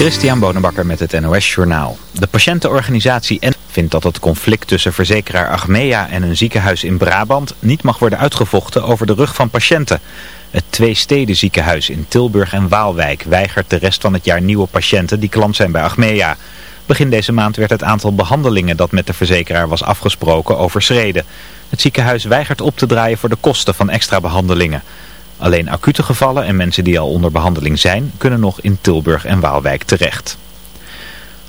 Christian Bonenbakker met het NOS Journaal. De patiëntenorganisatie N vindt dat het conflict tussen verzekeraar Achmea en een ziekenhuis in Brabant niet mag worden uitgevochten over de rug van patiënten. Het Twee ziekenhuis in Tilburg en Waalwijk weigert de rest van het jaar nieuwe patiënten die klant zijn bij Achmea. Begin deze maand werd het aantal behandelingen dat met de verzekeraar was afgesproken overschreden. Het ziekenhuis weigert op te draaien voor de kosten van extra behandelingen. Alleen acute gevallen en mensen die al onder behandeling zijn, kunnen nog in Tilburg en Waalwijk terecht.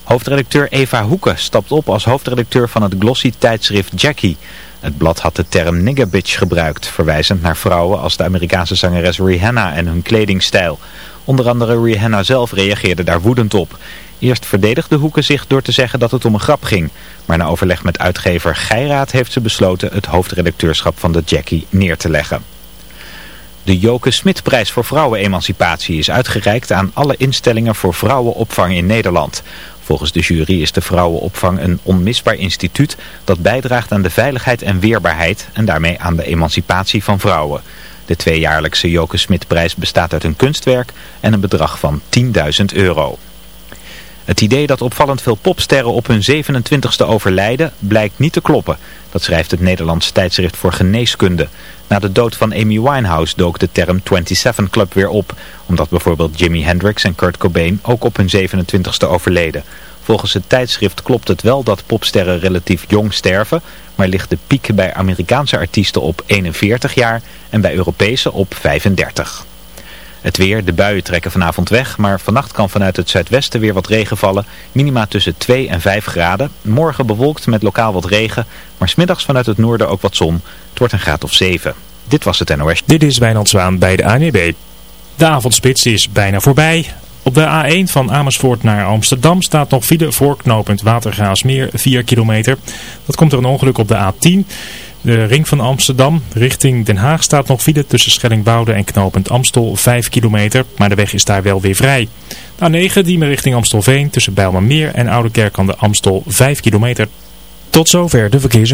Hoofdredacteur Eva Hoeken stapt op als hoofdredacteur van het glossy tijdschrift Jackie. Het blad had de term niggerbitch gebruikt, verwijzend naar vrouwen als de Amerikaanse zangeres Rihanna en hun kledingstijl. Onder andere Rihanna zelf reageerde daar woedend op. Eerst verdedigde Hoeken zich door te zeggen dat het om een grap ging. Maar na overleg met uitgever Geiraat heeft ze besloten het hoofdredacteurschap van de Jackie neer te leggen. De Joke Smitprijs voor vrouwenemancipatie is uitgereikt aan alle instellingen voor vrouwenopvang in Nederland. Volgens de jury is de vrouwenopvang een onmisbaar instituut dat bijdraagt aan de veiligheid en weerbaarheid en daarmee aan de emancipatie van vrouwen. De tweejaarlijkse Joke Smitprijs bestaat uit een kunstwerk en een bedrag van 10.000 euro. Het idee dat opvallend veel popsterren op hun 27ste overlijden blijkt niet te kloppen. Dat schrijft het Nederlands tijdschrift voor geneeskunde. Na de dood van Amy Winehouse dook de term 27 Club weer op. Omdat bijvoorbeeld Jimi Hendrix en Kurt Cobain ook op hun 27ste overleden. Volgens het tijdschrift klopt het wel dat popsterren relatief jong sterven. Maar ligt de piek bij Amerikaanse artiesten op 41 jaar en bij Europese op 35. Het weer, de buien trekken vanavond weg, maar vannacht kan vanuit het zuidwesten weer wat regen vallen. Minima tussen 2 en 5 graden. Morgen bewolkt met lokaal wat regen, maar smiddags vanuit het noorden ook wat zon. Wordt een graad of 7. Dit was het NOS. Dit is Wijnand Zwaan bij de ANEB. De avondspits is bijna voorbij. Op de A1 van Amersfoort naar Amsterdam staat nog file voor knooppunt Watergaasmeer 4 kilometer. Dat komt er een ongeluk op de A10. De ring van Amsterdam richting Den Haag staat nog file tussen Schellingwoude en knooppunt Amstel 5 kilometer, maar de weg is daar wel weer vrij. De A9 die me richting Amstelveen tussen Bijlmermeer en Oudekerk aan de Amstel 5 kilometer. Tot zover de verkeers.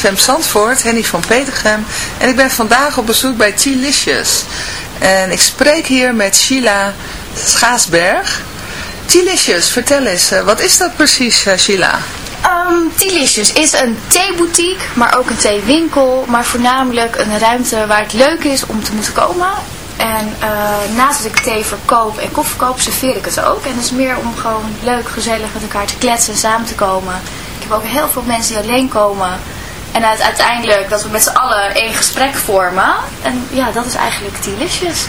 CFM Zandvoort, Henny van Petergem. En ik ben vandaag op bezoek bij T-Licious. En ik spreek hier met Sheila Schaasberg. T-Licious, vertel eens, eh, wat is dat precies, eh, Sheila? Um, is een theeboutique, maar ook een theewinkel, maar voornamelijk een ruimte waar het leuk is om te moeten komen. En eh, naast dat ik thee verkoop en koffie verkoop, serveer ik het ook. En het is meer om gewoon leuk, gezellig met elkaar te kletsen en samen te komen. Ik heb ook heel veel mensen die alleen komen. En uit- uiteindelijk dat we met z'n allen één gesprek vormen. En ja, dat is eigenlijk Delicious.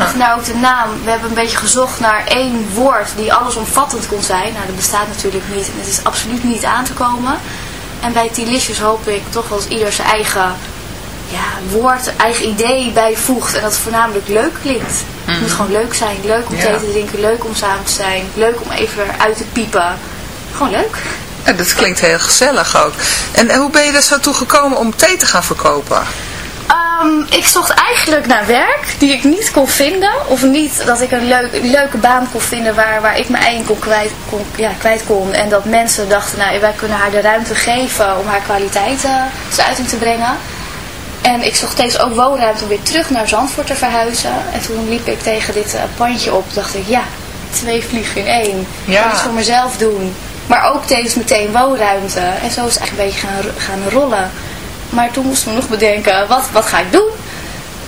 Of nou ook de naam, we hebben een beetje gezocht naar één woord die allesomvattend kon zijn. Nou, dat bestaat natuurlijk niet en het is absoluut niet aan te komen. En bij Delicious hoop ik toch wel dat ieder zijn eigen ja, woord, eigen idee bijvoegt. En dat het voornamelijk leuk klinkt. Het moet gewoon leuk zijn. Leuk om Ja. te drinken, leuk om samen te zijn. Leuk om even uit te piepen. Gewoon leuk. Ja, dat klinkt heel gezellig ook. En hoe ben je er zo toe gekomen om thee te gaan verkopen? Ehm, ik zocht eigenlijk naar werk die ik niet kon vinden. Of niet dat ik een, leuk, een leuke baan kon vinden waar, waar ik mijn eigen kon kwijt, kon, ja, kwijt kon. En dat mensen dachten, nou wij kunnen haar de ruimte geven om haar kwaliteiten te uiting te brengen. En ik zocht steeds ook woonruimte om weer terug naar Zandvoort te verhuizen. En toen liep ik tegen dit eh, pandje op. dacht ik, ja, twee vliegen in één. Ik Ja. kan iets voor mezelf doen. Maar ook tevens meteen woonruimte. En zo is het eigenlijk een beetje gaan, gaan rollen. Maar toen moesten we nog bedenken, wat, wat ga ik doen?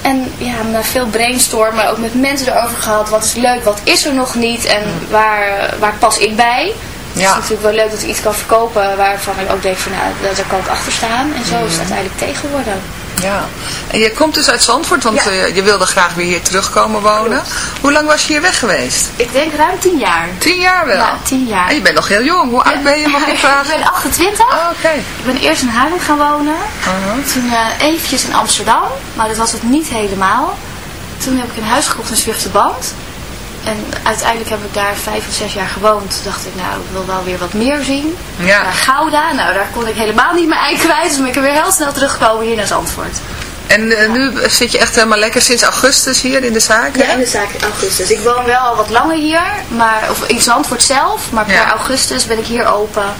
En ja, na veel brainstormen, ook met mensen erover gehad. Wat is leuk, wat is er nog niet en waar, waar pas ik bij? Het Ja. is natuurlijk wel leuk dat ik iets kan verkopen waarvan ik ook denk van nou, daar- kan ik achter staan. En zo is het uiteindelijk tegen geworden. Ja. En je komt dus uit Zandvoort, want Ja. eh, je wilde graag weer hier terugkomen wonen. Hoe lang was je hier weg geweest? Ik denk ruim tien jaar. Tien jaar wel? Ja, tien jaar. En je bent nog heel jong. Hoe oud ben je, mag ik ik vragen? ben 28. Ah, oké. Ik ben eerst in Haarlem gaan wonen. Toen eh, eventjes in Amsterdam. Maar dat was het niet helemaal. Toen heb ik een huis gekocht in Zwifterband. En uiteindelijk heb ik daar vijf of zes jaar gewoond. Toen dacht ik, nou, ik wil wel weer wat meer zien. Ja. Naar Gouda. Nou, daar kon ik helemaal niet mijn ei kwijt. Dus ben ik weer heel snel teruggekomen hier naar Zandvoort. En eh, nu zit je echt helemaal lekker sinds augustus hier in de zaak, Ja, in de zaak in augustus. Ik woon wel al wat langer hier. Maar, of in Zandvoort zelf. Maar per Ja. augustus ben ik hier open.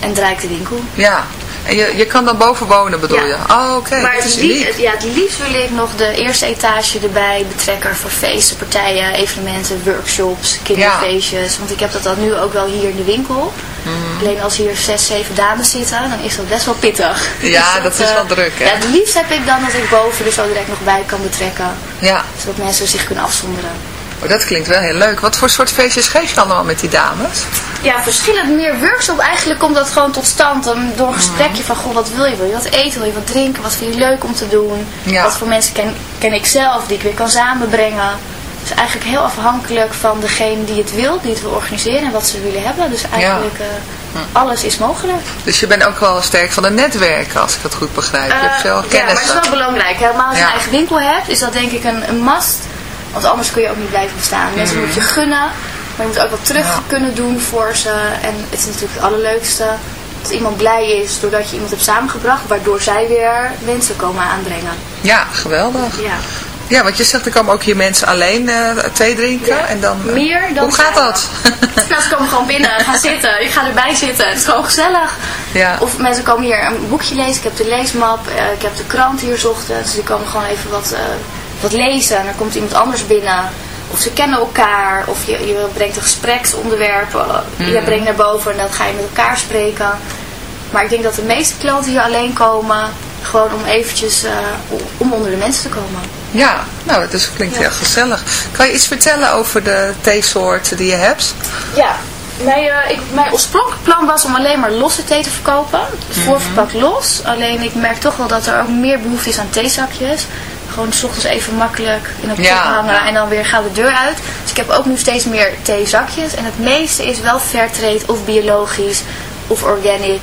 En draai ik de winkel. Ja. En je, je kan dan boven wonen, bedoel Ja. je? Oh, oké. Maar het, is lief, uniek. het- ja, het liefst wil ik nog de eerste etage erbij betrekken voor feesten, partijen, evenementen, workshops, kinderfeestjes. Want ik heb dat dan nu ook wel hier in de winkel. Mhm. Alleen als hier zes, zeven dames zitten, dan is dat best wel pittig. Ja, Dus dat is eh, wel druk, hè? Ja, het liefst heb ik dan dat ik boven er zo direct nog bij kan betrekken. Ja. Zodat mensen zich kunnen afzonderen. Oh, dat klinkt wel heel leuk. Wat voor soort feestjes geef je allemaal met die dames? Ja, verschillend meer workshop. Eigenlijk komt dat gewoon tot stand dan door een gesprekje van, goh, wat wil je? Wil je wat eten? Wil je wat drinken? Wat vind je leuk om te doen? Ja. Wat voor mensen ken, ken ik zelf die ik weer kan samenbrengen? Dus eigenlijk heel afhankelijk van degene die het wil, die het wil organiseren en wat ze willen hebben. Dus eigenlijk eh, alles is mogelijk. Dus je bent ook wel sterk van het netwerken, als ik het goed begrijp. je hebt veel Eh, ja, maar kennis. het is wel belangrijk. Helemaal als je Ja. een eigen winkel hebt, is dat denk ik een, een must. Want anders kun je ook niet blijven bestaan. Mensen moet je gunnen, maar je moet ook wat terug Mm. Ja. kunnen doen voor ze. En het is natuurlijk het allerleukste dat iemand blij is doordat je iemand hebt samengebracht, waardoor zij weer mensen komen aanbrengen. Ja, geweldig. Ja. Ja, want je zegt er komen ook hier mensen alleen eh thee drinken. Ja, En dan, eh, meer dan Hoe gaat dat? Nou, ze komen gewoon binnen, gaan zitten. Ik ga erbij zitten. Het is gewoon gezellig. Ja. Of mensen komen hier een boekje lezen. Ik heb de leesmap. eh, ik heb de krant hier ochtends. Dus die komen gewoon even wat, wat lezen. En dan komt iemand anders binnen. Of ze kennen elkaar. Of je, je brengt een gespreksonderwerp. eh, Je brengt naar boven en dan ga je met elkaar spreken. Maar ik denk dat de meeste klanten hier alleen komen. Gewoon om eventjes eh, om onder de mensen te komen. Ja, nou, het is, klinkt heel gezellig. Kan je iets vertellen over de theesoorten die je hebt? Ja, mijn, eh, ik, mijn oorspronkelijk plan was om alleen maar losse thee te verkopen. Voorverpakt los. Alleen ik merk toch wel dat er ook meer behoefte is aan theezakjes. Gewoon s ochtends even makkelijk in een pot Ja, hangen ja. en dan weer gauw de deur uit. Dus ik heb ook nu steeds meer theezakjes. En het meeste is wel fairtrade of biologisch of organic.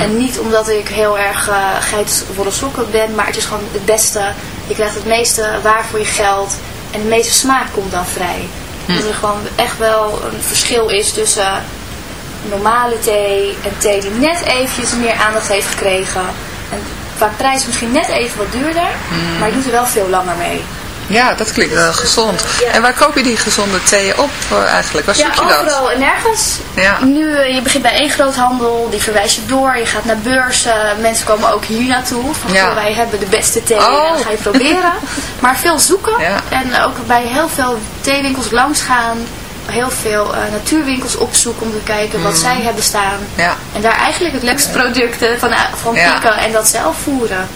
En niet omdat ik heel erg uh, geitenwolle sokken ben, maar het is gewoon het beste. Je krijgt het meeste waar voor je geld en de meeste smaak komt dan vrij. Dat er gewoon echt wel een verschil is tussen normale thee en thee die net eventjes meer aandacht heeft gekregen. En qua prijs misschien net even wat duurder, maar je doet er wel veel langer mee. Ja, dat klinkt wel gezond. Ja. En waar koop je die gezonde thee op eh, eigenlijk? Waar Ja, zoek je dat? overal en nergens. Ja. Nu, eh, je begint bij één groothandel, die verwijs je door. Je gaat naar beurzen. Mensen komen ook hier naartoe. Van, Ja. wij hebben de beste thee Oh. en dan ga je proberen. maar veel zoeken. Ja. En ook bij heel veel theewinkels langs gaan. Heel veel eh, natuurwinkels opzoeken om te kijken wat zij hebben staan. Mm. Ja, En daar eigenlijk het lekkerste producten van, van Ja. pikken en dat zelf voeren.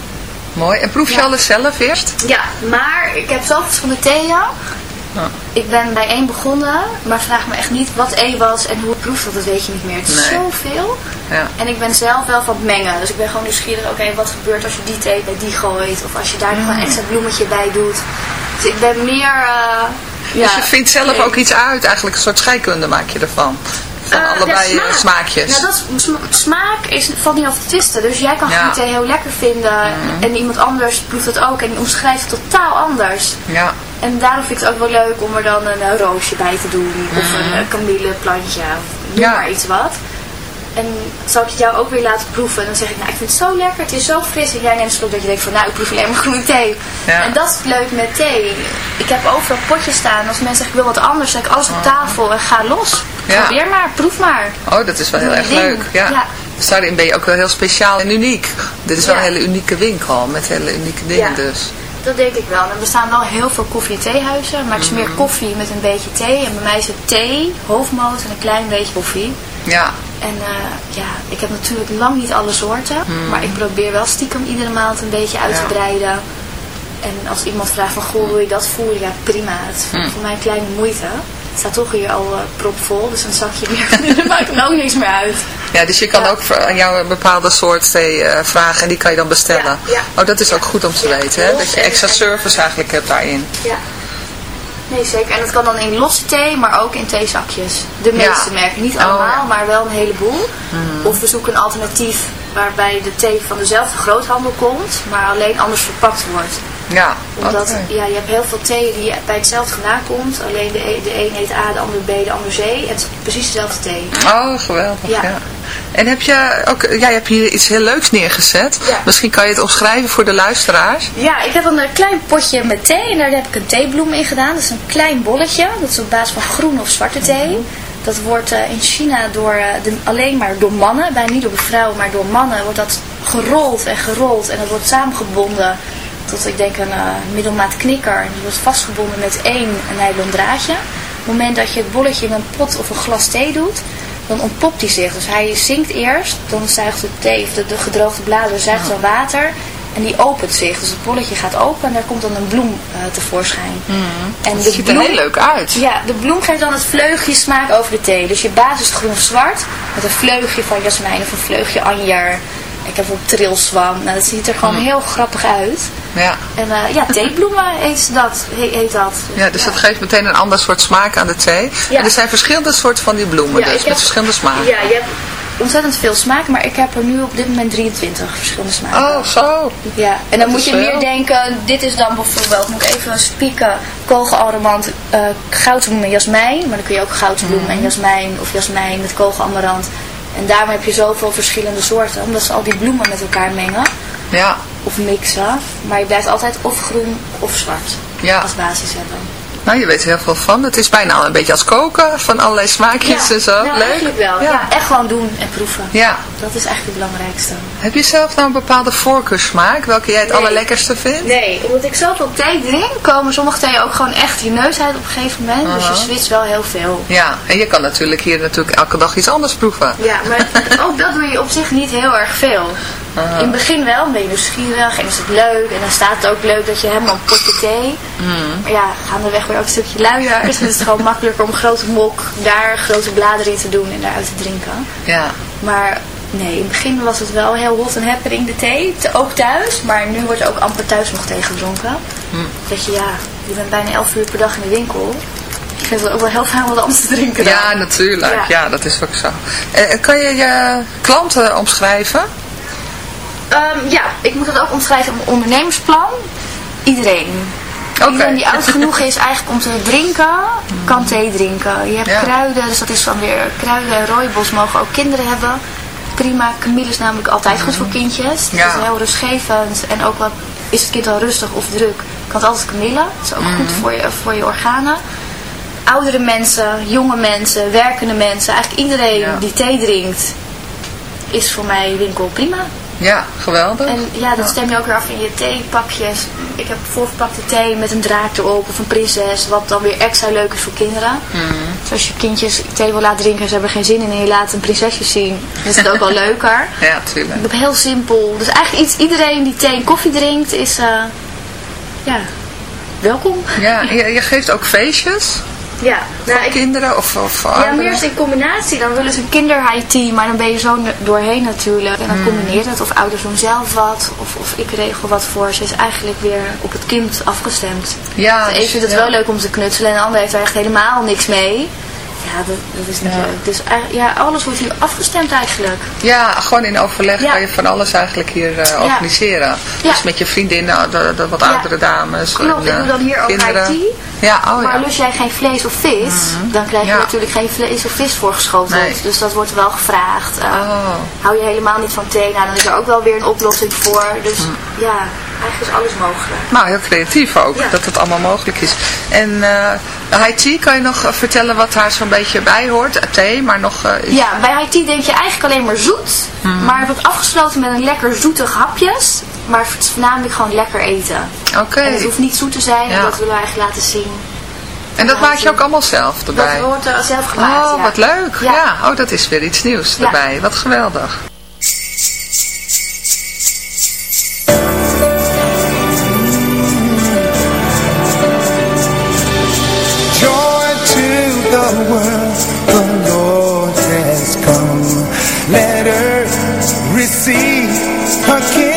mooi. En proef je Ja. alles zelf eerst? Ja, maar ik heb zelf verschillende theeën. Ik ben bij één begonnen, maar vraag me echt niet wat E was en hoe het proeft, want dat weet je niet meer. Het is Nee. zoveel. Ja. En ik ben zelf wel van het mengen. Dus ik ben gewoon nieuwsgierig, oké, wat gebeurt als je die thee bij die gooit? Of als je daar nog een extra bloemetje bij doet. Dus ik ben meer... eh, ja, dus je vindt zelf nee. ook iets uit, eigenlijk een soort scheikunde maak je ervan. Van Eh, allebei ja, eh, smaakjes. Nou, dat is, smaak is, valt niet over te twisten. Dus jij kan Ja. Mhm. die thee heel lekker vinden. En iemand anders proeft het ook. En die omschrijft het totaal anders. Ja, En daarom vind ik het ook wel leuk om er dan een, roosje bij te doen. Of een uh, kamilleplantje. Of noem Ja. maar iets wat. En zal ik het jou ook weer laten proeven. En dan zeg ik, nou ik vind het zo lekker. Het is zo fris. En jij neemt een slok dat je denkt van, nou ik proef alleen maar groene thee. Ja. En dat is het leuk met thee. Ik heb overal potjes staan. Als mensen zeggen, ik wil wat anders. Dan zeg ik alles op tafel en ga los. Ja. Probeer maar, proef maar. oh dat is wel heel erg ding. leuk. Ja. Ja. Dus daarin ben je ook wel heel speciaal en uniek. Dit is wel een hele unieke winkel met hele unieke dingen Ja. dus. Dat denk ik wel. En er bestaan wel heel veel koffie- en theehuizen. Maar het is meer koffie met een beetje thee. En bij mij is het thee, hoofdmoot en een klein beetje koffie. Ja, En eh, ja, ik heb natuurlijk lang niet alle soorten. Maar ik probeer wel stiekem iedere maand een beetje uit te breiden. En als iemand vraagt van, goh, wil je dat voeren? Ja, prima. Het is voor mij een kleine moeite. Het staat toch hier al eh, propvol, dus een zakje meer. Dan maakt er ook niks meer uit. ja dus je kan Ja. ook aan jou een bepaalde soort thee eh, vragen en die kan je dan bestellen. Ja, ja. Oh, dat is ook goed om te weten, hè? dat je extra service eigenlijk hebt daarin. Ja. Nee, zeker. En dat kan dan in losse thee, maar ook in theezakjes. De meeste Ja. merken. Niet Oh, allemaal, ja. Maar wel een heleboel. Of we zoeken een alternatief waarbij de thee van dezelfde groothandel komt, maar alleen anders verpakt wordt. Ja, Omdat ja, je hebt heel veel thee die bij hetzelfde vandaan komt. Alleen de, e- de een heet A, de andere B, de andere C. En het is precies dezelfde thee. Oh, geweldig. Ja. Ja. En heb je ook, jij hebt hier iets heel leuks neergezet. Ja. Misschien kan je het omschrijven voor de luisteraars. Ja, ik heb een eh, klein potje met thee en daar heb ik een theebloem in gedaan. Dat is een klein bolletje. Dat is op basis van groene of zwarte thee. Dat wordt eh, in China door, eh, de, alleen maar door mannen, bijna niet door vrouwen, maar door mannen wordt dat gerold en gerold. En dat wordt samengebonden tot, ik denk, een eh, middelmaat knikker. En die wordt vastgebonden met één nylon draadje. Op het moment dat je het bolletje in een pot of een glas thee doet, dan ontpopt hij zich. Dus hij zinkt eerst, dan zuigt de thee, of de, de gedroogde bladeren zuigt dan water. En die opent zich. Dus het bolletje gaat open en daar komt dan een bloem eh, tevoorschijn. En Het ziet er heel leuk uit. Ja, de bloem geeft dan het vleugje smaak over de thee. Dus je basis is groen of zwart. Met een vleugje van jasmijn of een vleugje anjer. Ik heb ook trilswam. Nou, dat ziet er gewoon heel grappig uit. Ja. En eh, ja, theebloemen heet dat. he- heet dat. Ja, dus dat geeft meteen een ander soort smaak aan de thee. Ja. En er zijn verschillende soorten van die bloemen, Ja, dus met heb- verschillende smaken. Ja, je hebt ontzettend veel smaak, maar ik heb er nu op dit moment 23 verschillende smaken. Oh, zo. Ja, en dan moet je meer denken, dit is dan bijvoorbeeld, moet ik even spieken, kogelaramarant, eh goudbloem en jasmijn. Maar dan kun je ook goudbloem en jasmijn of jasmijn met kogelaramarant. En daarom heb je zoveel verschillende soorten, omdat ze al die bloemen met elkaar mengen Ja, of mixen. Maar je blijft altijd of groen of zwart Ja. als basis hebben. nou je weet er heel veel van. Het is bijna al een beetje als koken, van allerlei smaakjes en zo. nou, leuk. eigenlijk wel. Ja. Ja. echt gewoon doen en proeven. Ja. Dat is eigenlijk het belangrijkste. Heb je zelf nou een bepaalde voorkeursmaak, welke jij het Nee. allerlekkerste vindt? Nee, omdat ik zoveel thee drink, komen sommige thee ook gewoon echt je neus uit op een gegeven moment. Dus je switcht wel heel veel. Ja, en je kan natuurlijk hier natuurlijk elke dag iets anders proeven. Ja, maar ook dat doe je op zich niet heel erg veel. In het begin wel, ben je nieuwsgierig en is het leuk. En dan staat het ook leuk dat je helemaal een potje thee. Maar ja, gaandeweg weer ook een stukje luier. Dus het is gewoon makkelijker om een grote mok daar grote bladeren in te doen en daaruit te drinken. Ja. Maar nee, in het begin was het wel heel hot en happening de thee. Ook thuis, maar nu wordt ook amper thuis nog thee gedronken. Dat je ja, je bent bijna 11 uur per dag in de winkel. Ik vind het ook wel heel fijn om wat anders te drinken dan. Ja, natuurlijk. Ja. Ja. dat is ook zo. Eh, kan je je klanten omschrijven? Ehm, ja, ik moet het ook omschrijven op een ondernemersplan. Iedereen. Iedereen die oud genoeg is eigenlijk om te drinken, kan thee drinken. Je hebt Ja. kruiden, dus dat is dan weer kruiden en rooibos mogen ook kinderen hebben. Prima, kamille is namelijk altijd goed voor kindjes. Het Ja. is heel rustgevend en ook wat is het kind al rustig of druk, Ik had altijd kamille. Dat is ook Mhm. goed voor je, voor je organen. Oudere mensen, jonge mensen, werkende mensen. Eigenlijk iedereen Ja. die thee drinkt, is voor mij winkel prima. Ja, geweldig. En ja, dat stem je ook weer af in je theepakjes. Ik heb voorverpakte thee met een draak erop of een prinses, wat dan weer extra leuk is voor kinderen. Mhm. Dus als je kindjes thee wil laten drinken en ze hebben er geen zin in en je laat een prinsesje zien, is het ook wel leuker. Ja, tuurlijk. Ik heb heel simpel. Dus eigenlijk iets, iedereen die thee en koffie drinkt is, eh, ja, welkom. Ja, je, je geeft ook feestjes Ja, nou, voor ik, kinderen of, of voor ja, meer in combinatie. Dan willen ze een kinder high tea, maar dan ben je zo doorheen natuurlijk. En dan Hmm. combineer het. Of ouders doen zelf wat. Of, of ik regel wat voor ze. is eigenlijk weer op het kind afgestemd. Ja, de een dus- vindt het ja. wel leuk om te knutselen en de ander heeft er echt helemaal niks mee. Ja, dat, dat is niet Ja. leuk. Dus eigenlijk- ja, alles wordt hier afgestemd eigenlijk. Ja, gewoon in overleg Ja. kan je van alles eigenlijk hier eh, organiseren. Ja. Dus met je vriendinnen, de, de wat oudere dames. Klopt, en, ik doe dan hier ook kinderen. tea. Ja, oh maar lust jij geen vlees of vis, dan krijg je natuurlijk geen vlees of vis voorgeschoteld. Nee. Dus dat wordt wel gevraagd. Eh, Oh. Hou je helemaal niet van thee, nou, dan is er ook wel weer een oplossing voor. Dus Hm. ja, eigenlijk is alles mogelijk. Nou, heel creatief ook, Ja. dat het allemaal mogelijk is. En eh high tea, kan je nog eh, vertellen wat daar zo'n beetje bij hoort? Eh, Thee, maar nog eh? Ja, bij tea denk je eigenlijk alleen maar zoet. Hm. Maar het wordt afgesloten met een lekker zoetig hapjes. Maar het is voornamelijk gewoon lekker eten. Oké. En het hoeft niet zoet te zijn, Ja. en dat willen we eigenlijk laten zien. En dat maak je ook allemaal zelf erbij? Dat wordt er zelf gemaakt, Oh, ja. wat leuk. Ja. Ja. oh, dat is weer iets nieuws erbij. Wat geweldig. World, the Lord has come. Let earth receive her King.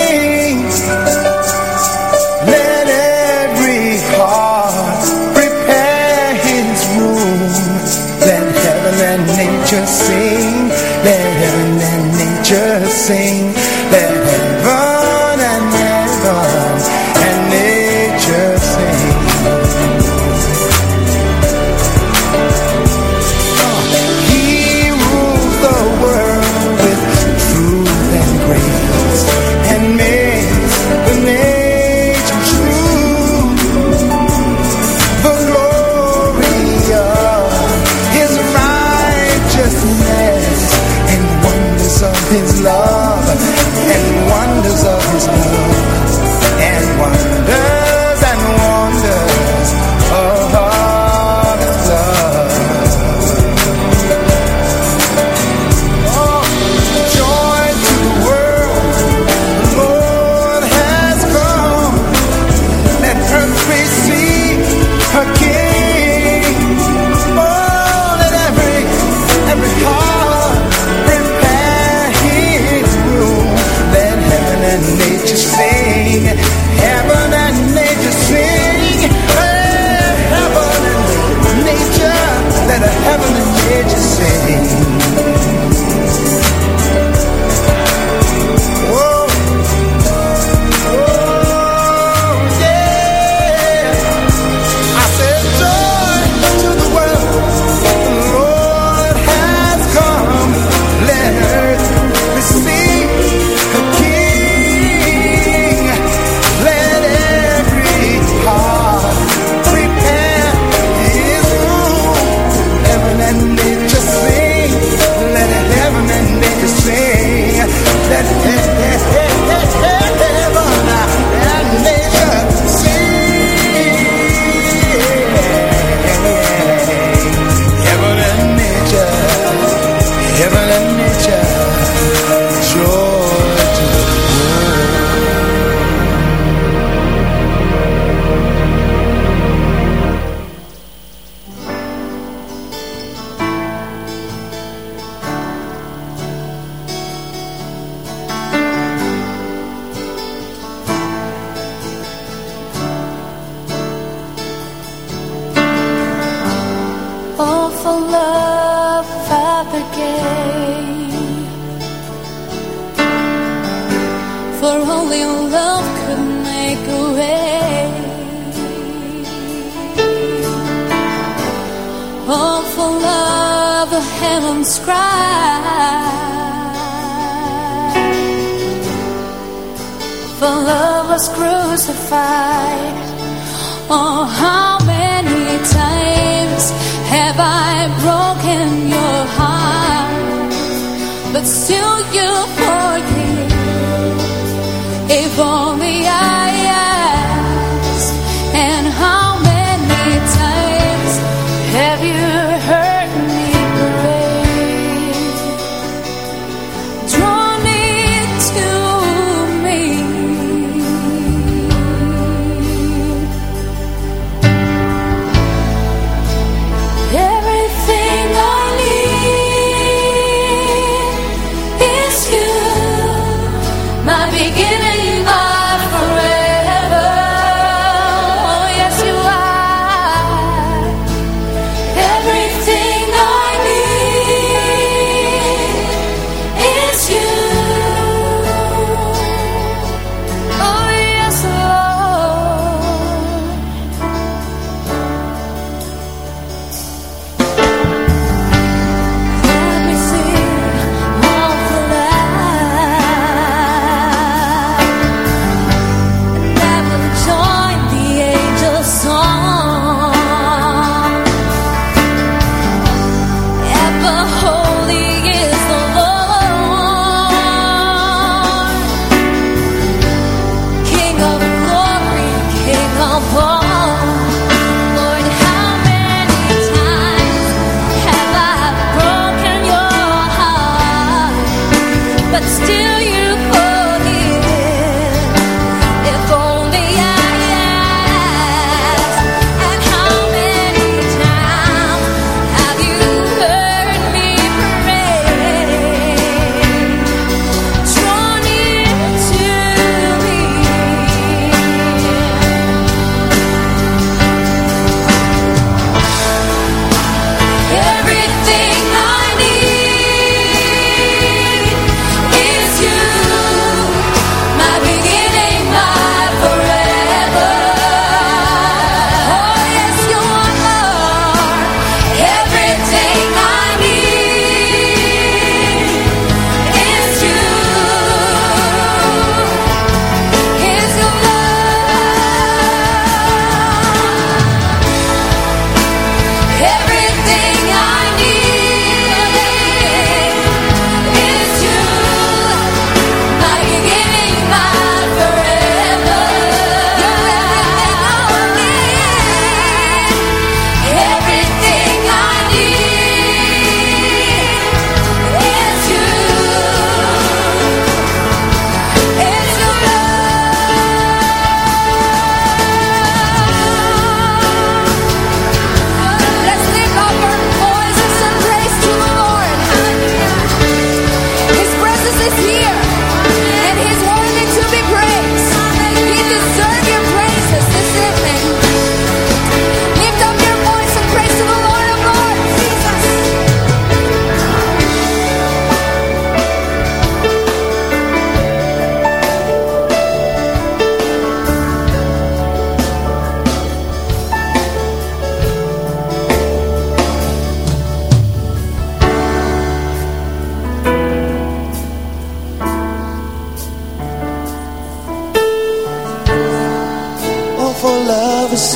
For love was crucified Oh, how many times have I broken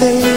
say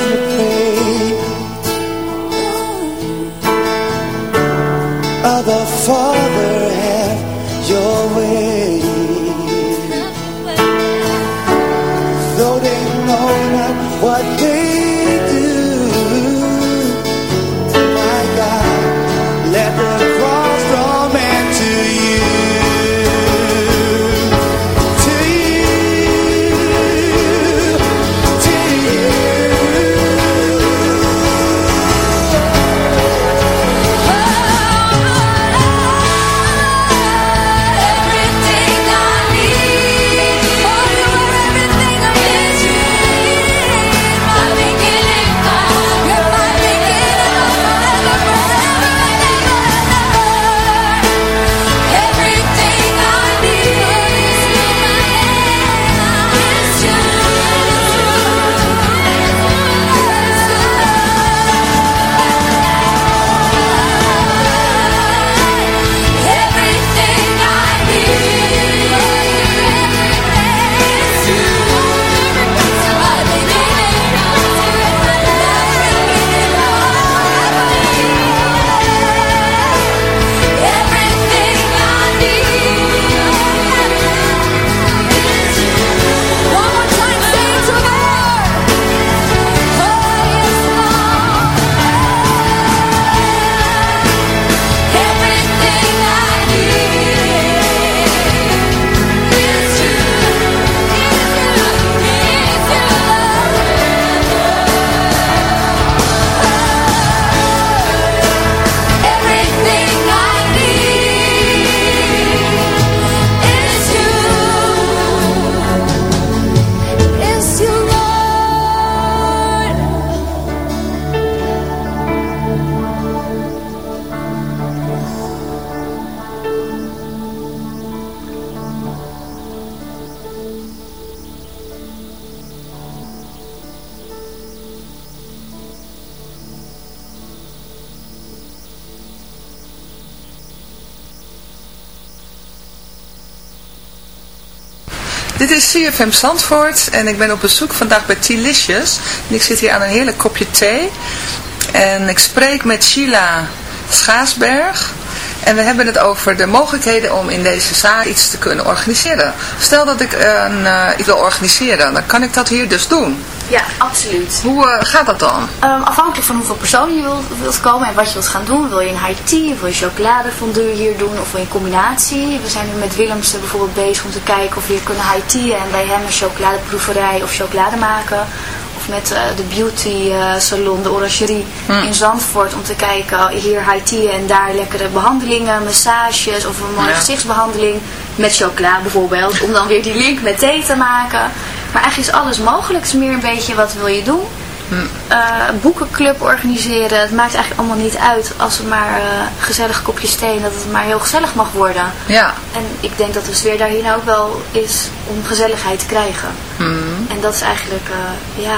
CFM Zandvoort en ik ben op bezoek vandaag bij Tilicious. Ik zit hier aan een heerlijk kopje thee. En ik spreek met Sheila Schaasberg. En we hebben het over de mogelijkheden om in deze zaak iets te kunnen organiseren. Stel dat ik eh, iets wil organiseren, dan kan ik dat hier dus doen. Ja, absoluut. Hoe eh, gaat dat dan? Ehm, afhankelijk van hoeveel personen je wilt, wilt komen en wat je wilt gaan doen. Wil je een high tea, of wil je chocoladefondue hier doen of wil je een combinatie. We zijn nu met Willemsen bijvoorbeeld bezig om te kijken of we hier kunnen high tea en bij hem een chocoladeproeverij of chocolade maken. Of met eh, de beauty eh, salon, de orangerie in Zandvoort om te kijken hier high tea en daar lekkere behandelingen, massages of een mooie Ja. gezichtsbehandeling met chocola bijvoorbeeld. Om dan weer die link met thee te maken. Maar eigenlijk is alles mogelijk. Het is meer een beetje wat wil je doen. Eh, een boekenclub organiseren. Het maakt eigenlijk allemaal niet uit als het maar eh gezellig kopjes thee en dat het maar heel gezellig mag worden. Ja. En ik denk dat de sfeer daar hier nou ook wel is om gezelligheid te krijgen. En dat is eigenlijk, eh, ja,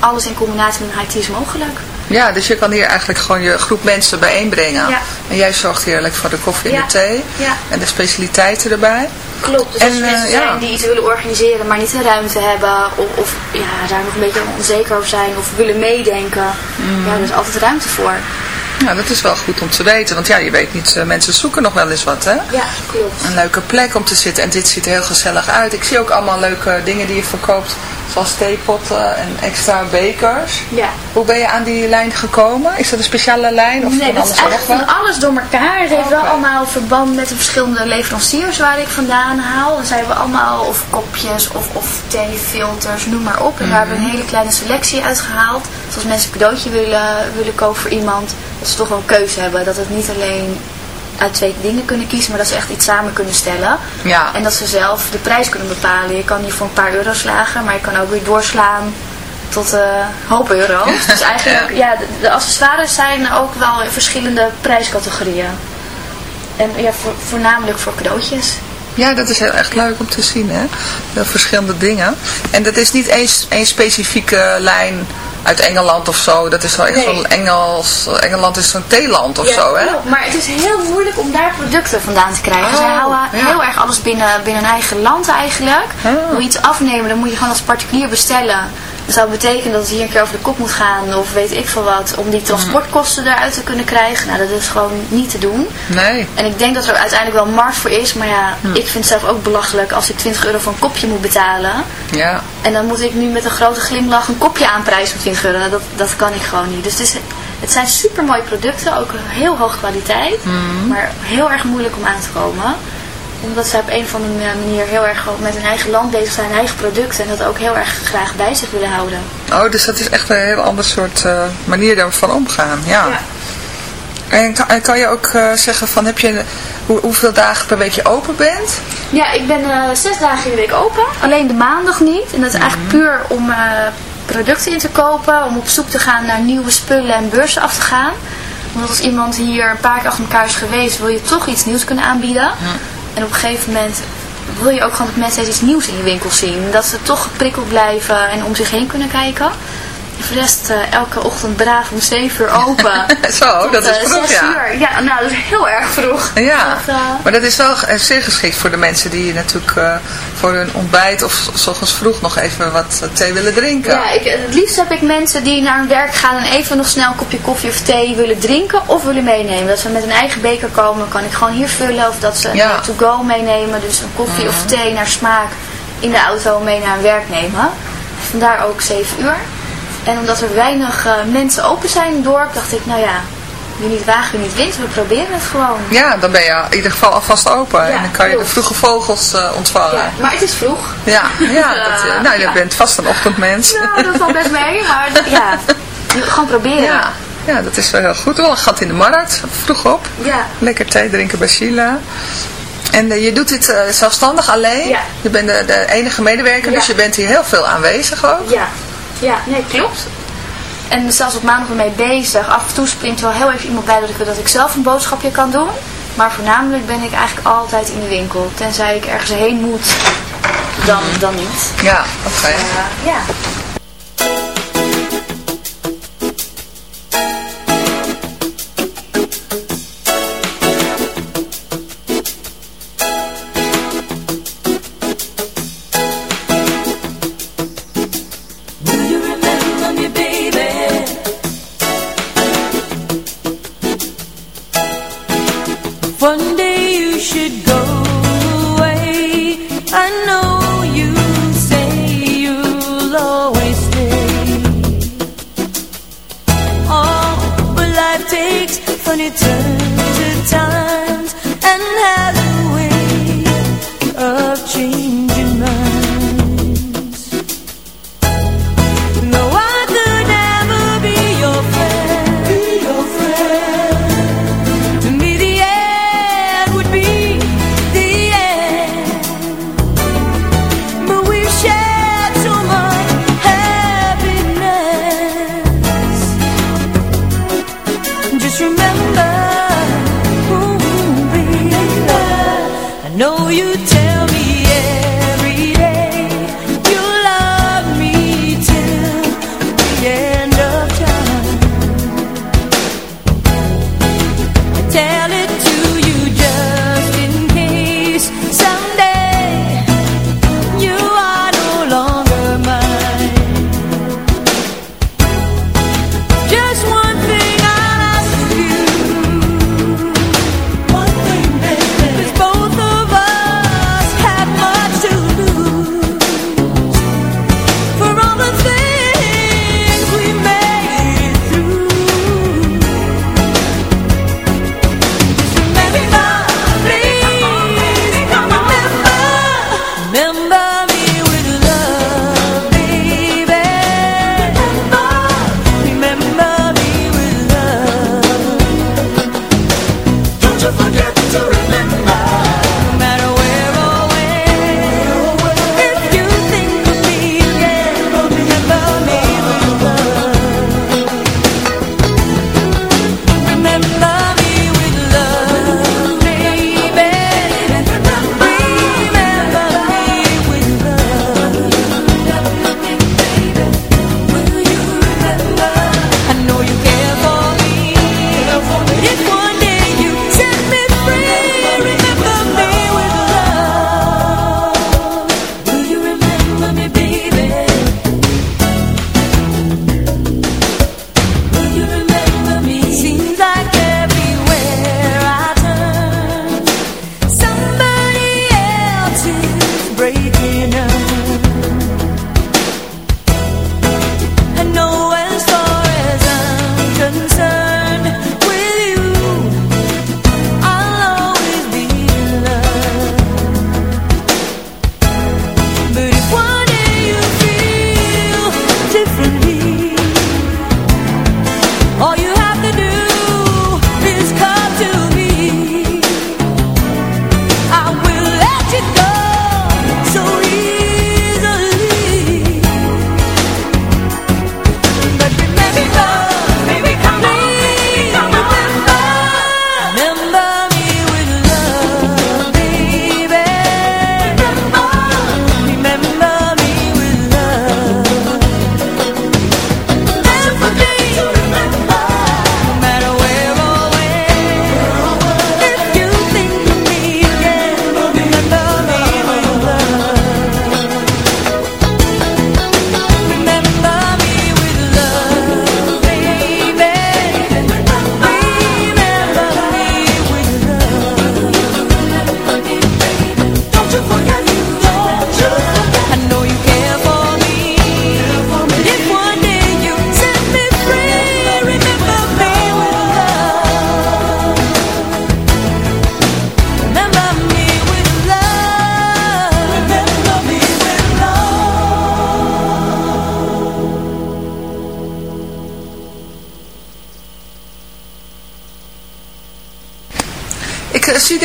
alles in combinatie met een tea is mogelijk. Ja, dus je kan hier eigenlijk gewoon je groep mensen bijeenbrengen. Ja. En jij zorgt heerlijk voor de koffie en Ja. de thee. Ja. En de specialiteiten erbij. Klopt, dus En, als eh, mensen ja. zijn die iets willen organiseren, maar niet de ruimte hebben, of, of ja, daar nog een beetje onzeker over zijn, of willen meedenken, Mm. ja, er is altijd ruimte voor. Ja, dat is wel goed om te weten. Want ja, je weet niet, eh, mensen zoeken nog wel eens wat, hè? Ja, klopt. Een leuke plek om te zitten. En dit ziet er heel gezellig uit. Ik zie ook allemaal leuke dingen die je verkoopt. Zoals theepotten en extra bekers. Ja. Hoe ben je aan die lijn gekomen? Is dat een speciale lijn? Of nee, dat is wat? van alles door elkaar. Het heeft wel allemaal verband met de verschillende leveranciers waar ik vandaan haal. Dan zijn we allemaal of kopjes of, of theefilters, noem maar op. En daar hebben we een hele kleine selectie uitgehaald. Dus als mensen een cadeautje willen, willen kopen voor iemand, dat ze toch wel een keuze hebben. Dat het niet alleen uit twee dingen kunnen kiezen, maar dat ze echt iets samen kunnen stellen. Ja. En dat ze zelf de prijs kunnen bepalen. Je kan hier voor een paar euro slagen, maar je kan ook weer doorslaan tot eh hoop euro's. Dus eigenlijk, ja, de, de accessoires zijn ook wel in verschillende prijscategorieën. En ja, voor, voornamelijk voor cadeautjes. Ja, dat is heel echt leuk om te zien, hè? Heel verschillende dingen. En dat is niet één, één specifieke lijn uit Engeland of zo. Dat is wel echt Nee. zo'n Engels... Engeland is zo'n theeland of Ja, zo, hè? klopt. Maar het is heel moeilijk om daar producten vandaan te krijgen. Oh, Zij houden ja. heel erg alles binnen, binnen hun eigen land eigenlijk. Oh. Wil je iets afnemen, dan moet je gewoon als particulier bestellen. Dat zou betekenen dat het hier een keer over de kop moet gaan of weet ik veel wat. Om die transportkosten eruit te kunnen krijgen. Nou, dat is gewoon niet te doen. Nee. En ik denk dat er uiteindelijk wel markt voor is. Maar ja, Hm. ik vind het zelf ook belachelijk als ik 20 euro voor een kopje moet betalen. Ja. En dan moet ik nu met een grote glimlach een kopje aanprijzen van 20 euro. Nou, dat, dat kan ik gewoon niet. Dus het, is, het zijn super mooie producten, ook heel hoge kwaliteit. Hm. Maar heel erg moeilijk om aan te komen. Omdat zij op een of andere manier heel erg met hun eigen land bezig zijn, hun eigen producten. En dat ook heel erg graag bij zich willen houden. Oh, dus dat is echt een heel ander soort eh, manier daarvan omgaan. Ja. En kan, en kan je ook eh, zeggen van, heb je, hoe, hoeveel dagen per week je open bent? Ja, ik ben eh, zes dagen in de week open. Alleen de maandag niet. En dat is eigenlijk puur om producten in te kopen. Om op zoek te gaan naar nieuwe spullen en beurzen af te gaan. Omdat als iemand hier een paar keer achter elkaar is geweest, wil je toch iets nieuws kunnen aanbieden. En op een gegeven moment wil je ook gewoon dat mensen iets nieuws in je winkel zien. Dat ze toch geprikkeld blijven en om zich heen kunnen kijken. Rest eh, elke ochtend braaf om 7 uur open. Zo, Tot, dat is eh, vroeg, 6 ja. uur. Ja, nou dat is heel erg vroeg. Ja, Dat, eh, maar dat is wel zeer geschikt voor de mensen die natuurlijk voor hun ontbijt of s- ochtends vroeg nog even wat thee willen drinken. Ja, ik, het liefst heb ik mensen die naar hun werk gaan en even nog snel een kopje koffie of thee willen drinken of willen meenemen. Dat ze met een eigen beker komen, kan ik gewoon hier vullen. Of dat ze Ja. een to-go meenemen, dus een koffie of thee naar smaak in de auto mee naar hun werk nemen. Vandaar ook 7 uur. En omdat er weinig eh, mensen open zijn in het dorp, dacht ik, nou ja, wie niet waagt, wie niet wint, we proberen het gewoon. Ja, dan ben je in ieder geval alvast open Ja, en dan kan je de vroege vogels eh, ontvangen. Ja, maar het is vroeg. Ja, ja, dat, eh, nou, je Ja. bent vast een ochtendmens. Nou, dat valt best mee, maar ja, gewoon proberen. Ja, ja, dat is wel heel goed. Wel een gat in de markt, vroeg op. Ja. Lekker thee drinken bij Sheila. En je doet dit zelfstandig alleen? Ja. Je bent de, de enige medewerker, Ja. dus je bent hier heel veel aanwezig ook? Ja, ja, nee, klopt. En zelfs op maandag ermee bezig. Af en toe springt wel heel even iemand bij dat ik, dat ik zelf een boodschapje kan doen. Maar voornamelijk ben ik eigenlijk altijd in de winkel. Tenzij ik ergens heen moet, dan, dan niet. Ja, oké. Eh, ja.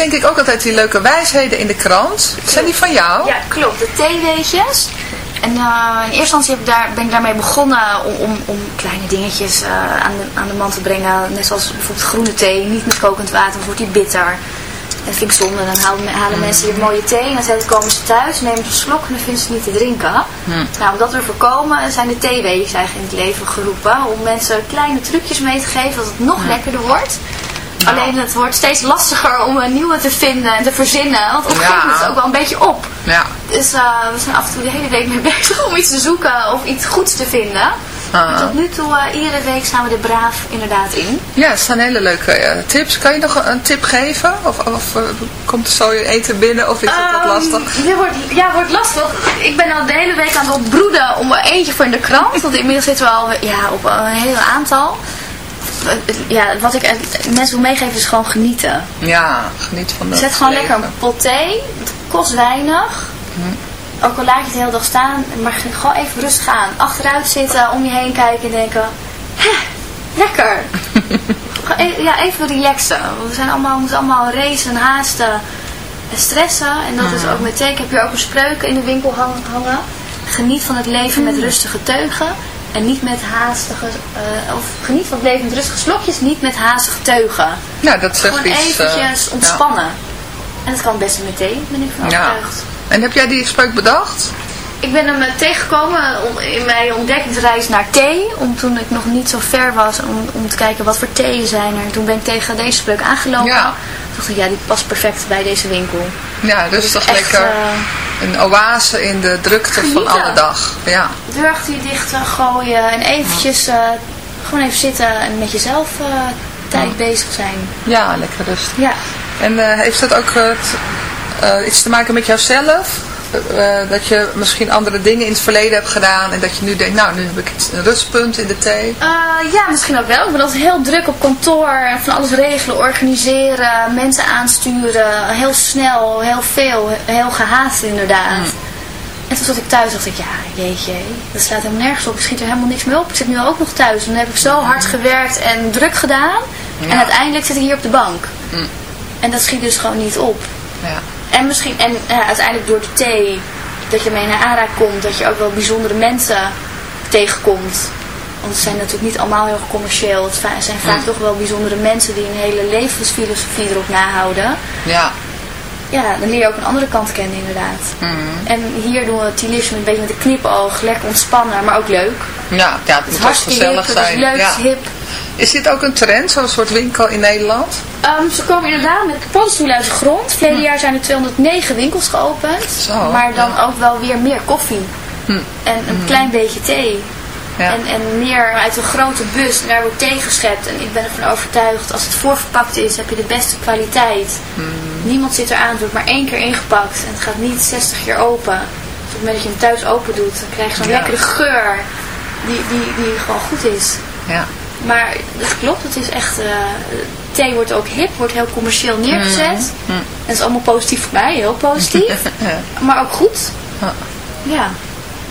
denk ik ook altijd die leuke wijsheden in de krant. Zijn die van jou? Ja, klopt. De theeweetjes. En eh, in eerste instantie heb ik daar, ben ik daarmee begonnen om, om, om kleine dingetjes eh, aan, de, aan de man te brengen. Net zoals bijvoorbeeld groene thee, niet met kokend water, wordt die bitter. En vind ik zonde, dan halen, hmm. mensen hier mooie thee en dan komen ze thuis, nemen ze een slok en dan vinden ze het niet te drinken. Hmm. Nou, om dat te voorkomen zijn de theeweetjes eigenlijk in het leven geroepen. Om mensen kleine trucjes mee te geven, dat het nog hmm. lekkerder wordt. Alleen het wordt steeds lastiger om een nieuwe te vinden en te verzinnen. Want op een gegeven moment is het ook wel een beetje op. Ja. Dus eh, we zijn af en toe de hele week mee bezig om iets te zoeken of iets goeds te vinden. Ah. Tot nu toe, eh, iedere week staan we er braaf inderdaad in. Ja, het zijn hele leuke eh, tips. Kan je nog een tip geven? Of, of komt er zo je eten binnen? Of is dat ehm, lastig? Ja, wordt, ja, wordt lastig. Ik ben al de hele week aan het broeden om er eentje voor in de krant. Want inmiddels zitten we al ja, op een heel aantal. Ja, wat ik mensen wil meegeven is gewoon genieten. Ja, geniet van de Zet gewoon leven. lekker een pot thee. Het kost weinig. Ook al laat je het de hele dag staan. Maar gewoon even rustig aan. Achteruit zitten, om je heen kijken en denken... Hè, lekker. E- ja, even relaxen. Want we zijn allemaal, we moeten allemaal racen, haasten en stressen. En dat is ook met thee. Ik heb hier ook een spreuk in de winkel hang- hangen. Geniet van het leven met rustige teugen. En niet met haastige... eh, of geniet van het leven met rustige slokjes. Niet met haastige teugen. Ja, dat zegt Gewoon iets. eh, eventjes ja. ontspannen. En dat kan best meteen, ben ik van Ja. overtuigd. En heb jij die spreuk bedacht? Ik ben hem eh, tegengekomen om- in mijn ontdekkingsreis naar thee. Om toen ik nog niet zo ver was om, om te kijken wat voor theeën zijn er. Toen ben ik tegen deze spreuk aangelopen. Ja. Toen dacht ik, ja, die past perfect bij deze winkel. Ja, dus is toch echt, lekker eh, een oase in de drukte van alle dag. Ja. Deur achter je dicht eh, gooien en eventjes gewoon even zitten en met jezelf tijd bezig zijn. ja, lekker rustig. Ja. En heeft dat ook iets te maken met jouzelf? Eh, eh, dat je misschien andere dingen in het verleden hebt gedaan en dat je nu denkt, nou nu heb ik een rustpunt in de thee. Eh, ja, misschien ook wel. Ik ben altijd heel druk op kantoor. en Van alles regelen, organiseren, mensen aansturen. Heel snel, heel veel, heel gehaast inderdaad. En toen zat ik thuis dacht ik, ja, jeetje, dat slaat helemaal nergens op. Ik schiet er helemaal niks meer op. Ik zit nu ook nog thuis. En dan heb ik zo hard gewerkt en druk gedaan. En uiteindelijk zit ik hier op de bank. En dat schiet dus gewoon niet op. Ja. En misschien, en ja, uiteindelijk door de thee, dat je mee naar aanraking komt, dat je ook wel bijzondere mensen tegenkomt. Want ze zijn natuurlijk niet allemaal heel commercieel. Het zijn vaak toch wel bijzondere mensen die een hele levensfilosofie erop nahouden. Ja. Ja, dan leer je ook een andere kant kennen inderdaad. En hier doen we Tilisme een beetje met een knipoog, lekker ontspannen, maar ook leuk. Ja, ja het Het moet is ook hip, gezellig het is zijn. leuk, ja. het is hip. Is dit ook een trend, zo'n soort winkel in Nederland? Ehm, ze komen inderdaad met paddenstoelen uit de grond. Verleden jaar zijn er 209 winkels geopend. Zo, maar dan ook wel weer meer koffie. Hm. En een klein beetje thee. Ja. En, en meer uit een grote bus. En daar wordt thee geschept. En ik ben ervan overtuigd, als het voorverpakt is, heb je de beste kwaliteit. Hm. Niemand zit eraan, het wordt maar één keer ingepakt. En het gaat niet 60 keer open. Dus op het moment dat je hem thuis open doet, dan krijg je zo'n Ja. lekkere geur. Die, die, die gewoon goed is. Ja. Maar dat klopt, het is echt... eh, thee wordt ook hip, wordt heel commercieel neergezet. Mm. En dat is allemaal positief voor mij, heel positief. Ja. maar ook goed. Ja.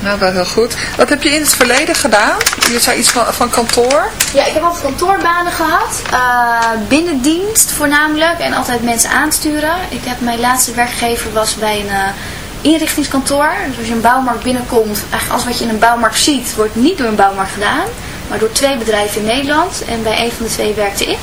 Nou, dat heel goed. Wat heb je in het verleden gedaan? Je zei iets van, van kantoor. Ja, ik heb altijd kantoorbanen gehad. eh, binnendienst voornamelijk. En altijd mensen aansturen. Ik heb, mijn laatste werkgever was bij een eh, inrichtingskantoor. Dus als je een bouwmarkt binnenkomt, eigenlijk alles wat je in een bouwmarkt ziet, wordt niet door een bouwmarkt gedaan. Maar door twee bedrijven in Nederland. En bij een van de twee werkte ik.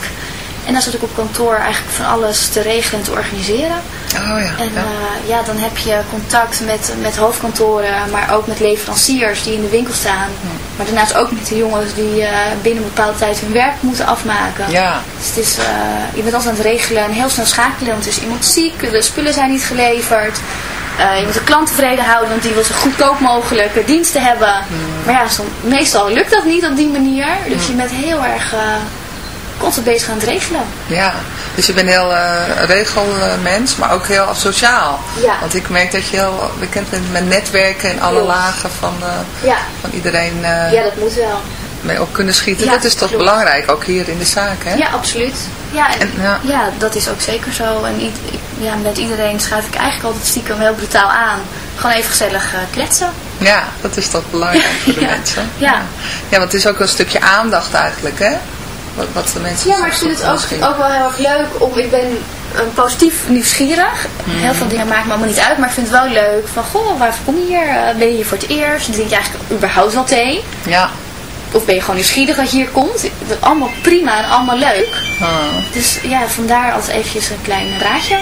En dan zat ik op kantoor eigenlijk van alles te regelen en te organiseren. Oh ja. En ja. ja. ja, dan heb je contact met, met hoofdkantoren, maar ook met leveranciers die in de winkel staan. Maar daarnaast ook met de jongens die eh, binnen een bepaalde tijd hun werk moeten afmaken. Ja. Dus het is, eh, je bent altijd aan het regelen en heel snel schakelen, want er is iemand ziek, de spullen zijn niet geleverd. Eh, je moet de klant tevreden houden, want die wil zo goedkoop mogelijke diensten hebben. Maar ja, meestal lukt dat niet op die manier. Dus je bent heel erg eh, constant bezig aan het regelen. Ja, dus je bent heel eh regelmens, maar ook heel sociaal. Ja. Want ik merk dat je heel bekend bent met netwerken in alle Klopt. lagen van, eh, Ja, van iedereen eh, ja dat moet wel. mee op kunnen schieten. Ja, dat is toch klopt. belangrijk, ook hier in de zaak, hè? Ja, absoluut. Ja, en, En, ja. ja. dat is ook zeker zo. En ja, met iedereen schuif ik eigenlijk altijd stiekem heel brutaal aan. Gewoon even gezellig eh, kletsen. Ja, dat is toch belangrijk voor de mensen. Ja. Ja, want het is ook een stukje aandacht eigenlijk, hè? Wat, wat de mensen Ja, maar ik vind het ook, ook wel heel erg leuk om, ik ben een positief nieuwsgierig. Heel veel dingen maken me allemaal niet uit, maar ik vind het wel leuk van, goh, waarvoor kom je hier? Eh, ben je hier voor het eerst? Drink je eigenlijk überhaupt wel thee? Ja. Of ben je gewoon nieuwsgierig dat je hier komt? Dat allemaal prima en allemaal leuk. Ah. Dus ja, vandaar als eventjes een klein raadje.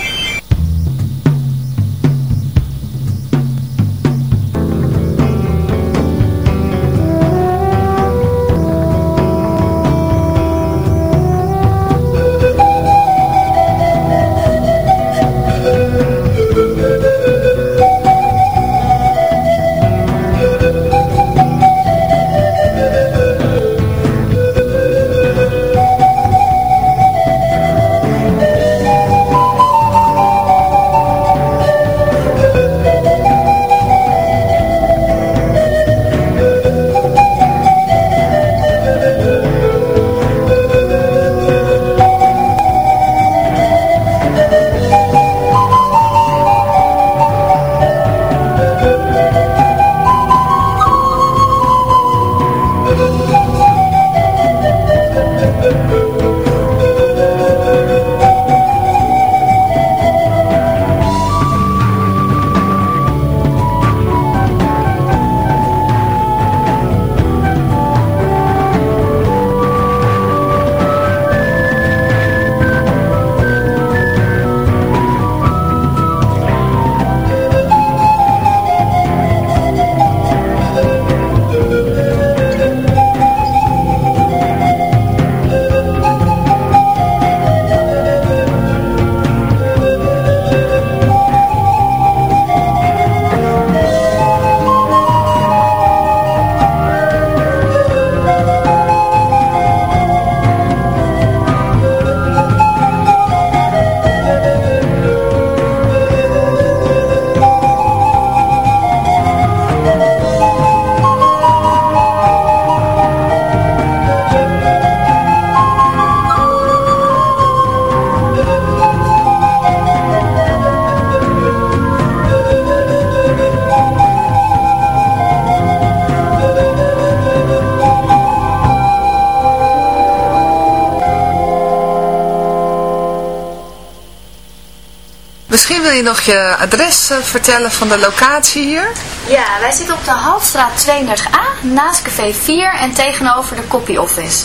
Wil je nog je adres eh, vertellen van de locatie hier? Ja, wij zitten op de Halfstraat 32A, naast Café 4 en tegenover de copy office.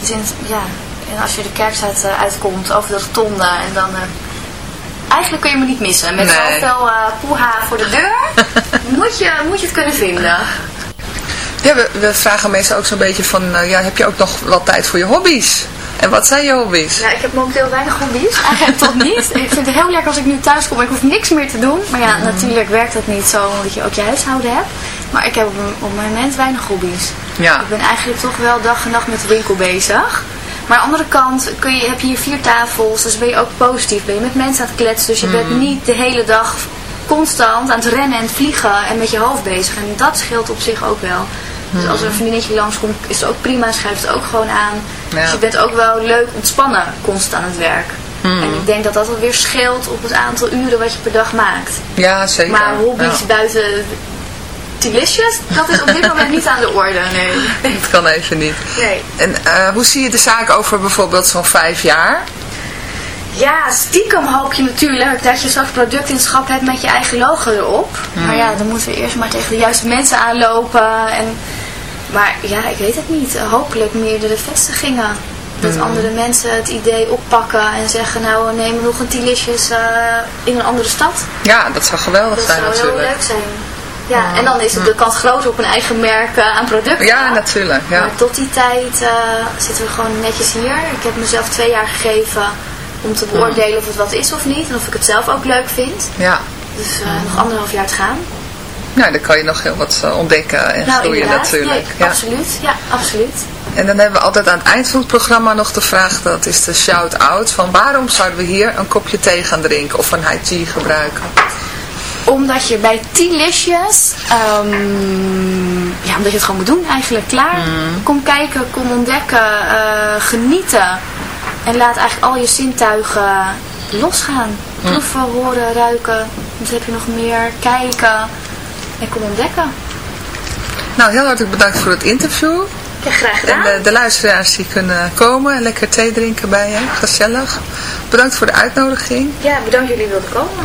Dus in, ja, en als je de kerkstraat eh, uitkomt, over de rotonde en dan... eh, eigenlijk kun je me niet missen. Met Nee. zoveel eh poeha voor de deur, moet, je, moet je het kunnen vinden. Ja, we, we vragen meestal ook zo'n beetje van, ja, heb je ook nog wel tijd voor je hobby's? En wat zijn je hobby's? Ja, ik heb momenteel weinig hobby's. Eigenlijk tot niet. Ik vind het heel lekker als ik nu thuis kom. Ik hoef niks meer te doen. Maar ja, natuurlijk werkt dat niet zo omdat je ook je huishouden hebt. Maar ik heb op, het moment weinig hobby's. Ja. Ik ben eigenlijk toch wel dag en nacht met de winkel bezig. Maar aan de andere kant kun je, heb je hier vier tafels. Dus ben je ook positief. Ben je met mensen aan het kletsen. Dus je bent niet de hele dag constant aan het rennen en het vliegen en met je hoofd bezig. En dat scheelt op zich ook wel. Dus als er een vriendinnetje langskomt, is het ook prima. Schrijft het ook gewoon aan. Ja. Dus je bent ook wel leuk ontspannen constant aan het werk. Hmm. En ik denk dat dat alweer scheelt op het aantal uren wat je per dag maakt. Ja, zeker. Maar hobby's Ja. buiten Delicious, dat is op dit moment niet aan de orde, nee. Dat kan even niet. Nee. En eh, hoe zie je de zaak over bijvoorbeeld zo'n vijf jaar? Ja, stiekem hoop je natuurlijk dat je straks product in schap hebt met je eigen logo erop. Maar ja, dan moeten we eerst maar tegen de juiste mensen aanlopen. En, maar ja, ik weet het niet. Hopelijk meerdere vestigingen. Dat andere mensen het idee oppakken en zeggen, nou we nemen nog een Tilicious eh in een andere stad. Ja, dat zou geweldig Dat zijn zou heel natuurlijk. leuk zijn. Ja, en dan is het de kans groter op een eigen merk eh, aan producten. Ja, natuurlijk. Ja. Maar tot die tijd eh, zitten we gewoon netjes hier. Ik heb mezelf twee jaar gegeven om te beoordelen of het wat is of niet. En of ik het zelf ook leuk vind. ja. Dus nog anderhalf jaar te gaan. Nou, dan kan je nog heel wat eh, ontdekken en nou, groeien inderdaad. natuurlijk. Nee, ja. absoluut. Ja, absoluut. En dan hebben we altijd aan het eind van het programma nog de vraag, dat is de shout-out, van waarom zouden we hier een kopje thee gaan drinken of een high tea gebruiken? Omdat je bij T-listjes, ehm, ja, omdat je het gewoon moet doen eigenlijk, klaar. Kom kijken, kom ontdekken, eh, genieten. En laat eigenlijk al je zintuigen losgaan. Proeven, horen, ruiken. Wat heb je nog meer? Kijken. En kom ontdekken. Nou, heel hartelijk bedankt voor het interview. Ja, graag En gedaan. de, de luisteraars die kunnen komen en lekker thee drinken bij je. Gezellig. Bedankt voor de uitnodiging. Ja, bedankt jullie wilden komen.